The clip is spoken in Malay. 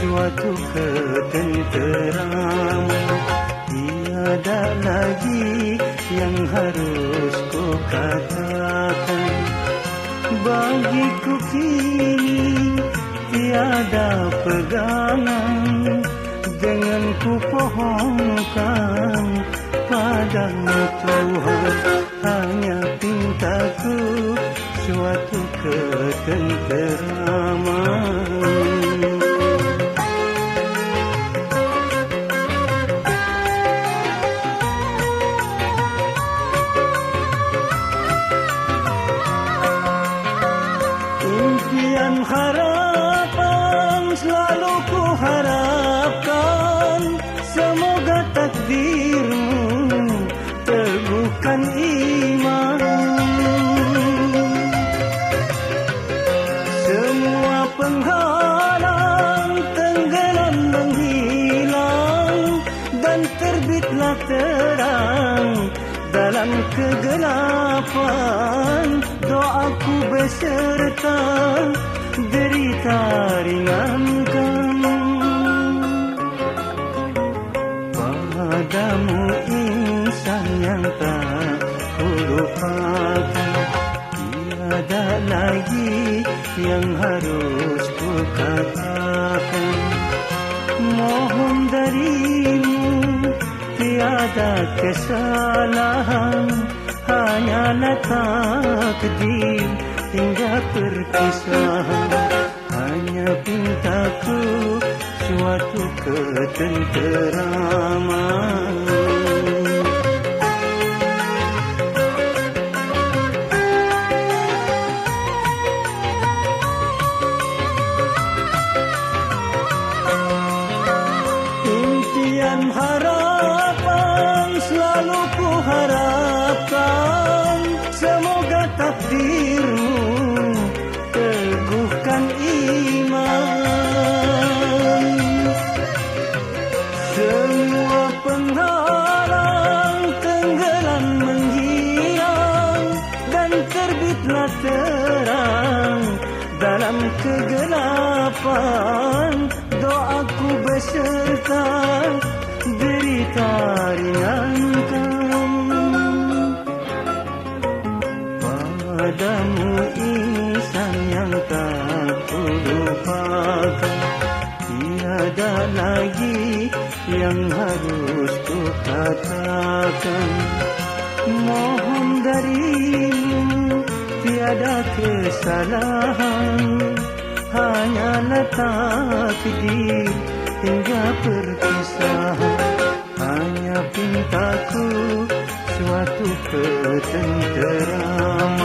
suatu ketenteraman Tiada lagi yang harus ku katakan. Bagiku kini tiada pegangan. Dengan ku pohonkan Impian harapan selalu terbitlah terang dalam kegelapan. Doaku beserta derita ringankan. Padamu insan yang tak kulupakan Tiada lagi yang harus ku katakan Mohon darimu tiada kesalahan Hanyalah takdir hingga perpisahan. Hanya pintaku suatu ketenteraman. Impian harapan selalu ku harapkan. Semoga takdirmu teguhkan iman. Semua penghalang tenggelam menghilang Dan terbitlah terang dalam kegelapan. Doaku beserta derita ringankan yang harus ku katakan. Mohon darimu tiada kesalahan. Hanyalah takdir hingga perpisahan. Hanya pintaku suatu ketenteraman